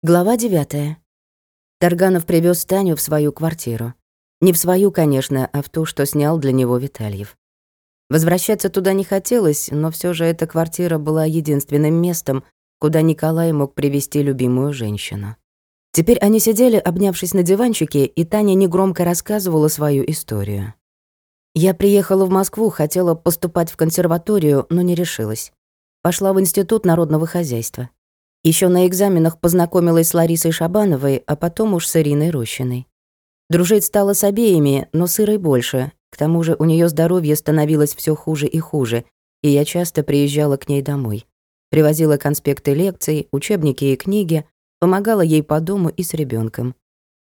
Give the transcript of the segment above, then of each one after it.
Глава 9. Тарганов привез Таню в свою квартиру. Не в свою, конечно, а в ту, что снял для него Витальев. Возвращаться туда не хотелось, но все же эта квартира была единственным местом, куда Николай мог привести любимую женщину. Теперь они сидели, обнявшись на диванчике, и Таня негромко рассказывала свою историю. «Я приехала в Москву, хотела поступать в консерваторию, но не решилась. Пошла в Институт народного хозяйства. Еще на экзаменах познакомилась с Ларисой Шабановой, а потом уж с Ириной Рощиной. Дружить стала с обеими, но с Ирой больше. К тому же у нее здоровье становилось все хуже и хуже, и я часто приезжала к ней домой. Привозила конспекты лекций, учебники и книги, помогала ей по дому и с ребенком.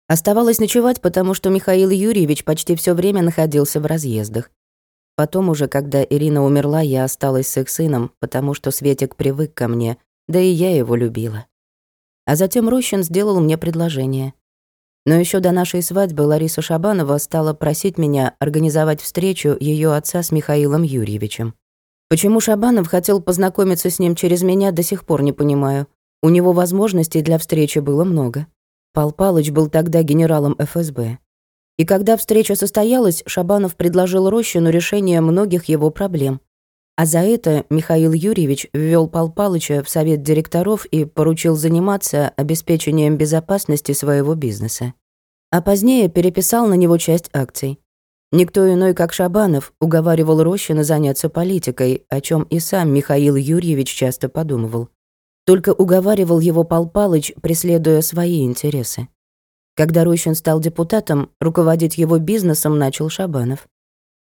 Оставалось ночевать, потому что Михаил Юрьевич почти все время находился в разъездах. Потом уже, когда Ирина умерла, я осталась с их сыном, потому что Светик привык ко мне, да и я его любила. А затем Рощин сделал мне предложение. Но еще до нашей свадьбы Лариса Шабанова стала просить меня организовать встречу ее отца с Михаилом Юрьевичем. Почему Шабанов хотел познакомиться с ним через меня, до сих пор не понимаю. У него возможностей для встречи было много. Пал Палыч был тогда генералом ФСБ. И когда встреча состоялась, Шабанов предложил Рощину решение многих его проблем. А за это Михаил Юрьевич ввел Пал Палыча в совет директоров и поручил заниматься обеспечением безопасности своего бизнеса. А позднее переписал на него часть акций. Никто иной, как Шабанов, уговаривал Рощина заняться политикой, о чем и сам Михаил Юрьевич часто подумывал. Только уговаривал его Пал Палыч, преследуя свои интересы. Когда Рощин стал депутатом, руководить его бизнесом начал Шабанов.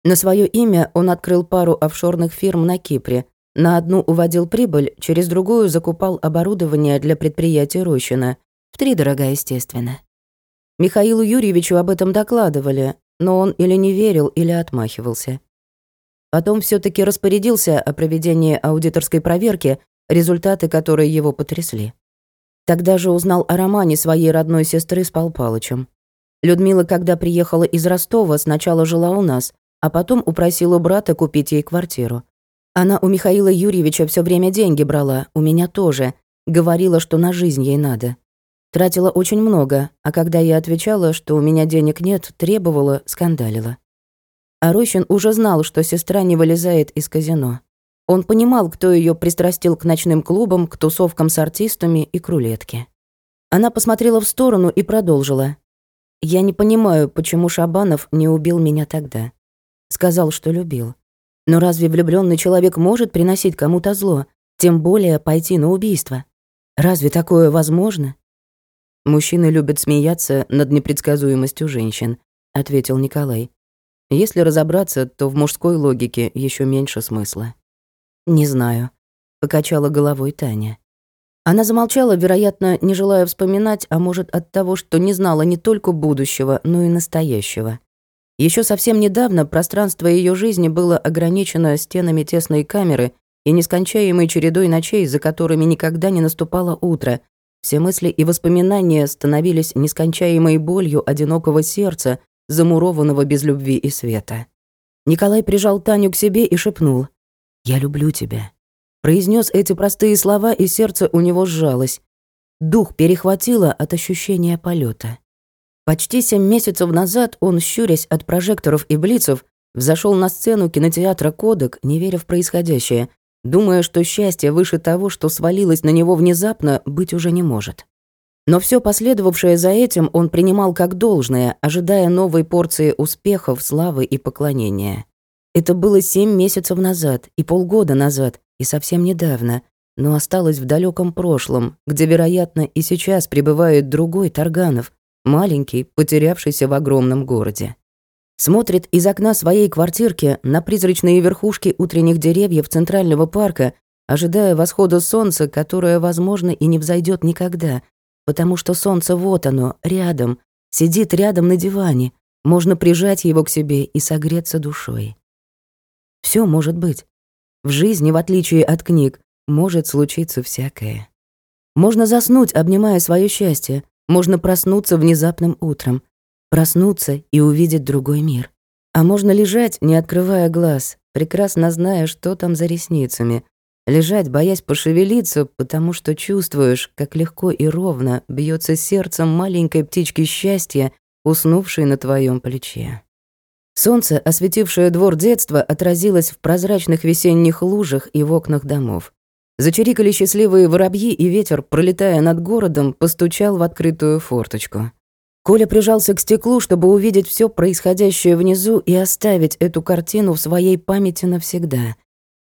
На свое имя он открыл пару офшорных фирм на Кипре. На одну уводил прибыль, через другую закупал оборудование для предприятия Рощина. Втридорога, естественно. Михаилу Юрьевичу об этом докладывали, но он или не верил, или отмахивался. Потом все таки распорядился о проведении аудиторской проверки, результаты которой его потрясли. Тогда же узнал о романе своей родной сестры с Пал Палычем. Людмила, когда приехала из Ростова, сначала жила у нас, а потом упросила брата купить ей квартиру. Она у Михаила Юрьевича все время деньги брала, у меня тоже. Говорила, что на жизнь ей надо. Тратила очень много, а когда я отвечала, что у меня денег нет, требовала, скандалила. А Рощин уже знал, что сестра не вылезает из казино. Он понимал, кто ее пристрастил к ночным клубам, к тусовкам с артистами и к рулетке. Она посмотрела в сторону и продолжила. «Я не понимаю, почему Шабанов не убил меня тогда. Сказал, что любил. Но разве влюбленный человек может приносить кому-то зло, тем более пойти на убийство? Разве такое возможно? Мужчины любят смеяться над непредсказуемостью женщин, ответил Николай. Если разобраться, то в мужской логике еще меньше смысла. Не знаю, покачала головой Таня. Она замолчала, вероятно, не желая вспоминать, а может от того, что не знала не только будущего, но и настоящего. Еще совсем недавно пространство ее жизни было ограничено стенами тесной камеры и нескончаемой чередой ночей, за которыми никогда не наступало утро. Все мысли и воспоминания становились нескончаемой болью одинокого сердца, замурованного без любви и света. Николай прижал Таню к себе и шепнул «Я люблю тебя». Произнес эти простые слова, и сердце у него сжалось. Дух перехватило от ощущения полета. Почти семь месяцев назад он, щурясь от прожекторов и блицев, взошел на сцену кинотеатра «Кодек», не веря в происходящее, думая, что счастье выше того, что свалилось на него внезапно, быть уже не может. Но все последовавшее за этим он принимал как должное, ожидая новой порции успехов, славы и поклонения. Это было семь месяцев назад, и полгода назад, и совсем недавно, но осталось в далеком прошлом, где, вероятно, и сейчас пребывает другой Тарганов, маленький, потерявшийся в огромном городе. Смотрит из окна своей квартирки на призрачные верхушки утренних деревьев Центрального парка, ожидая восхода солнца, которое, возможно, и не взойдет никогда, потому что солнце вот оно, рядом, сидит рядом на диване, можно прижать его к себе и согреться душой. Все может быть. В жизни, в отличие от книг, может случиться всякое. Можно заснуть, обнимая свое счастье, можно проснуться внезапным утром, проснуться и увидеть другой мир. А можно лежать, не открывая глаз, прекрасно зная, что там за ресницами, Лежать, боясь пошевелиться, потому что чувствуешь, как легко и ровно бьется сердцем маленькой птички счастья, уснувшей на твоем плече. Солнце, осветившее двор детства, отразилось в прозрачных весенних лужах и в окнах домов. Зачирикали счастливые воробьи, и ветер, пролетая над городом, постучал в открытую форточку. Коля прижался к стеклу, чтобы увидеть все происходящее внизу и оставить эту картину в своей памяти навсегда.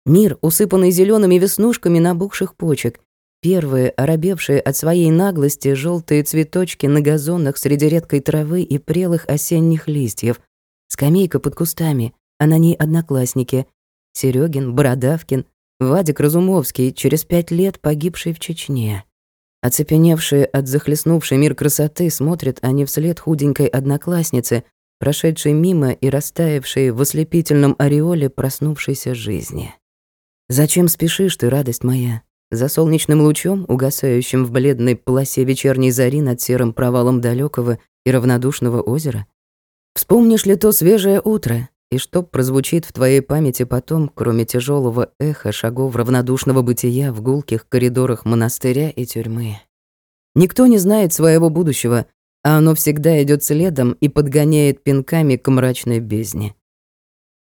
Мир, усыпанный зелеными веснушками набухших почек, первые, оробевшие от своей наглости желтые цветочки на газонах среди редкой травы и прелых осенних листьев, скамейка под кустами, а на ней одноклассники, Серегин, Бородавкин, Вадик Разумовский, через пять лет погибший в Чечне. Оцепеневшие от захлестнувшей мир красоты, смотрят они вслед худенькой однокласснице, прошедшей мимо и растаявшей в ослепительном ореоле проснувшейся жизни. «Зачем спешишь ты, радость моя? За солнечным лучом, угасающим в бледной полосе вечерней зари над серым провалом далекого и равнодушного озера? Вспомнишь ли то свежее утро, и что прозвучит в твоей памяти потом, кроме тяжелого эха шагов равнодушного бытия в гулких коридорах монастыря и тюрьмы. Никто не знает своего будущего, а оно всегда идет следом и подгоняет пинками к мрачной бездне.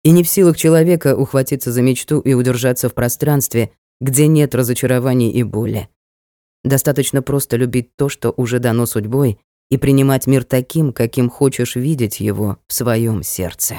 И не в силах человека ухватиться за мечту и удержаться в пространстве, где нет разочарований и боли. Достаточно просто любить то, что уже дано судьбой, и принимать мир таким, каким хочешь видеть его в своем сердце.